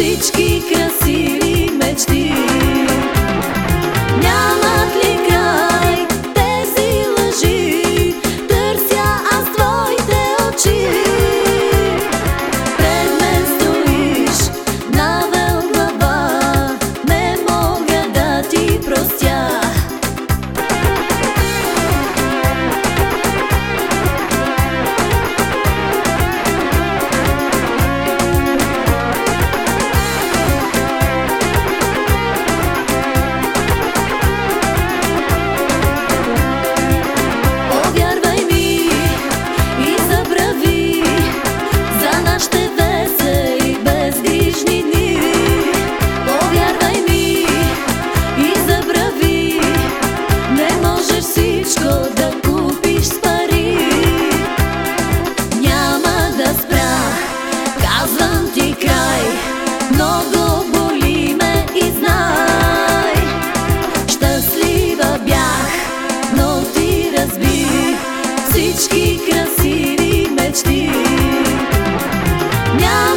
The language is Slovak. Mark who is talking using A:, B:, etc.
A: Lasičky krásne 喵